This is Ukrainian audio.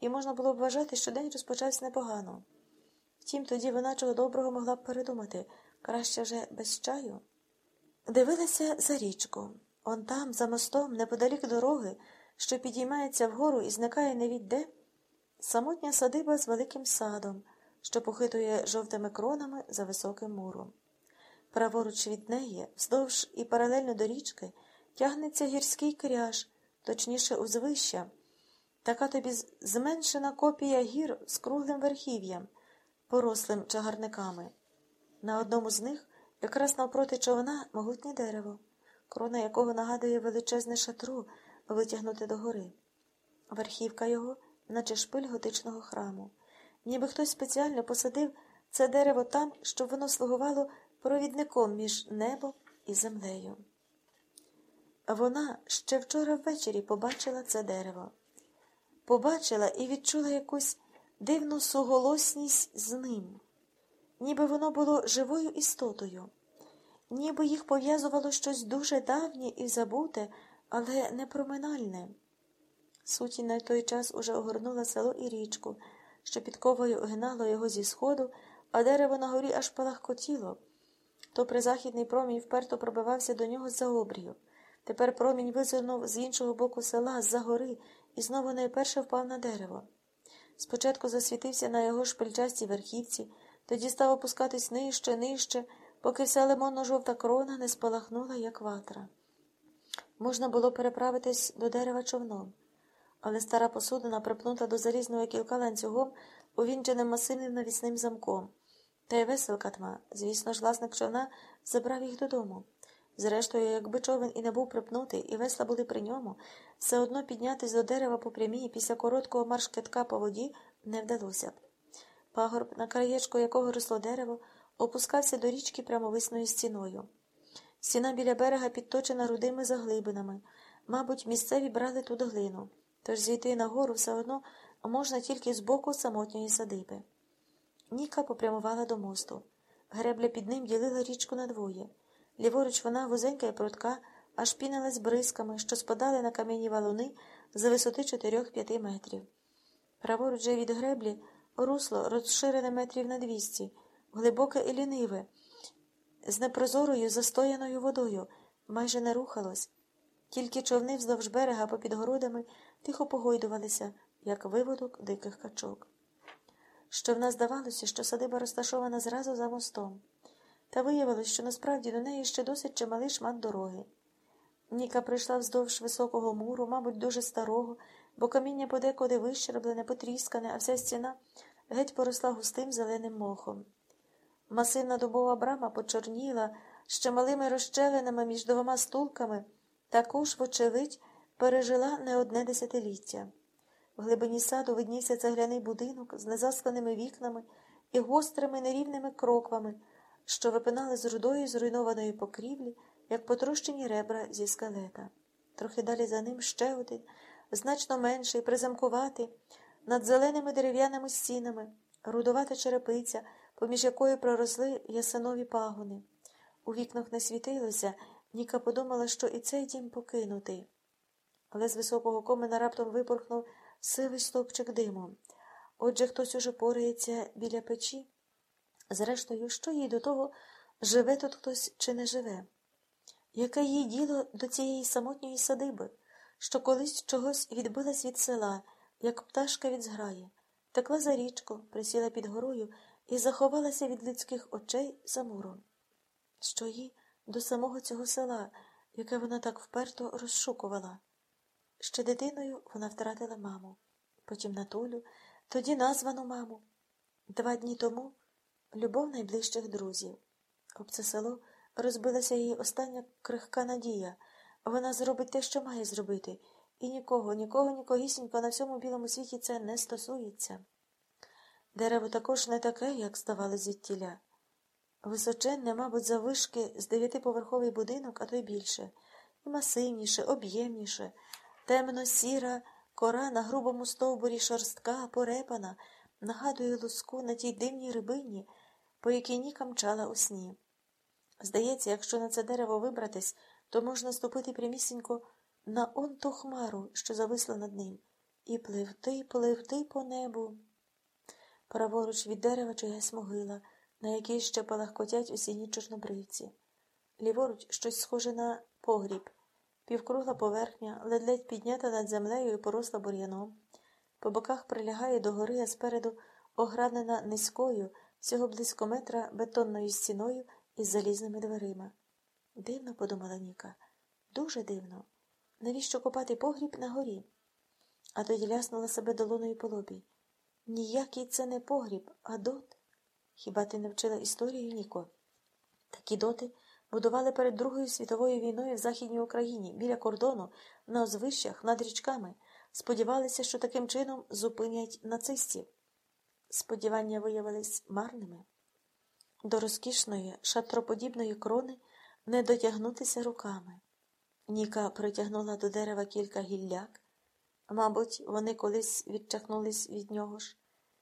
і можна було б вважати, що день розпочався непогано. Втім, тоді вона чого доброго могла б передумати краще вже без чаю. Дивилася за річку. Он там, за мостом, неподалік дороги, що підіймається вгору і зникає невідде, самотня садиба з великим садом, що похитує жовтими кронами за високим муром. Праворуч від неї, вздовж і паралельно до річки, тягнеться гірський кряж, точніше узвища, така тобі зменшена копія гір з круглим верхів'ям, порослим чагарниками. На одному з них, якраз навпроти човна, могутнє дерево, крона якого нагадує величезне шатру, витягнуте догори. Верхівка його, наче шпиль готичного храму. Ніби хтось спеціально посадив це дерево там, щоб воно слугувало провідником між небом і землею. Вона ще вчора ввечері побачила це дерево, побачила і відчула якусь дивну суголосність з ним, ніби воно було живою істотою, ніби їх пов'язувало щось дуже давнє і забуте, але непроминальне. Сутінь на той час уже огорнула село і річку, що підковою гинало його зі сходу, а дерево на горі аж палахкотіло. То призахідний промінь вперто пробивався до нього з-за обрію. Тепер промінь визирнув з іншого боку села, з-за гори, і знову найперше впав на дерево. Спочатку засвітився на його шпильчастій верхівці, тоді став опускатись нижче, нижче, поки вся лимонно-жовта крона не спалахнула, як ватра. Можна було переправитись до дерева човном, але стара посудина, припнута до залізного кілка ланцюгом, увінченим масивним навісним замком. Та й веселка тма, звісно ж, власник човна забрав їх додому. Зрештою, якби човен і не був припнутий, і весла були при ньому, все одно піднятись до дерева по прямій після короткого маршкетка по воді не вдалося б. Пагорб, на краєчку якого росло дерево, опускався до річки прямовисною стіною. Стіна біля берега підточена рудими заглибинами. Мабуть, місцеві брали туди глину, тож зійти нагору все одно можна тільки з боку самотньої садиби. Ніка попрямувала до мосту. Гребля під ним ділила річку надвоє. Ліворуч вона вузенька і прудка, аж пінилась бризками, що спадали на кам'яні валуни за висоти 4-5 метрів. Праворуч же від греблі русло розширене метрів на 200, глибоке і ліниве, з непрозорою застояною водою, майже не рухалось. Тільки човни вздовж берега попід городами тихо погойдувалися, як виводок диких качок. Що в нас здавалося, що садиба розташована зразу за мостом, та виявилось, що насправді до неї ще досить чималий шмат дороги. Ніка прийшла вздовж високого муру, мабуть, дуже старого, бо каміння подекуди вищерблене, потріскане, а вся стіна геть поросла густим зеленим мохом. Масивна дубова брама почорніла ще малими розщелинами між двома стулками, також, вочевидь, пережила не одне десятиліття. В глибині саду виднівся цегляний будинок з незасканими вікнами і гострими нерівними кроквами, що випинали з рудої зруйнованої покрівлі, як потрощені ребра зі скелета. Трохи далі за ним ще один, значно менший, призамкуватий, над зеленими дерев'яними стінами, рудувата черепиця, поміж якою проросли ясенові пагони. У вікнах не світилося, Ніка подумала, що і цей дім покинутий. Але з високого комина раптом випорхнув сивий стовпчик диму. Отже, хтось уже порається біля печі. Зрештою, що їй до того, живе тут хтось чи не живе? Яке їй діло до цієї самотньої садиби, що колись чогось відбилась від села, як пташка від зграї, текла за річку, присіла під горою і заховалася від людських очей за муром? Що їй до самого цього села, яке вона так вперто розшукувала? Ще дитиною вона втратила маму, потім Натулю, тоді названу маму. Два дні тому любов найближчих друзів. Об це село розбилася її остання крихка надія. Вона зробить те, що має зробити, і нікого, нікого, нікогісінько на всьому білому світі це не стосується. Дерево також не таке, як ставали звідтіля. Височенне, мабуть, завишки з дев'ятиповерховий будинок, а то й більше, і масивніше, об'ємніше, темно сіра кора на грубому стовбурі шорстка, порепана, нагадує луску на тій дивній рибині, по якій Ніка мчала у сні. Здається, якщо на це дерево вибратись, то можна ступити прямісінько на он ту хмару, що зависла над ним, і пливти, пливти по небу. Праворуч від дерева чиясь могила, на якій ще палахкотять осінні чорнобривці. Ліворуч щось схоже на погріб, півкругла поверхня, ледь-ледь піднята над землею і поросла бур'яном. По боках прилягає до гори, а спереду огранена низькою, всього близько метра бетонною стіною із залізними дверима. Дивно, подумала Ніка, дуже дивно. Навіщо копати погріб на горі? А тоді ляснула себе долоною по лобі. Ніякий це не погріб, а дот. Хіба ти не вчила історію, Ніко? Такі доти будували перед Другою світовою війною в Західній Україні, біля кордону, на узвищах, над річками. Сподівалися, що таким чином зупинять нацистів. Сподівання виявились марними. До розкішної, шатроподібної крони не дотягнутися руками. Ніка притягнула до дерева кілька гілляк. Мабуть, вони колись відчахнулись від нього ж.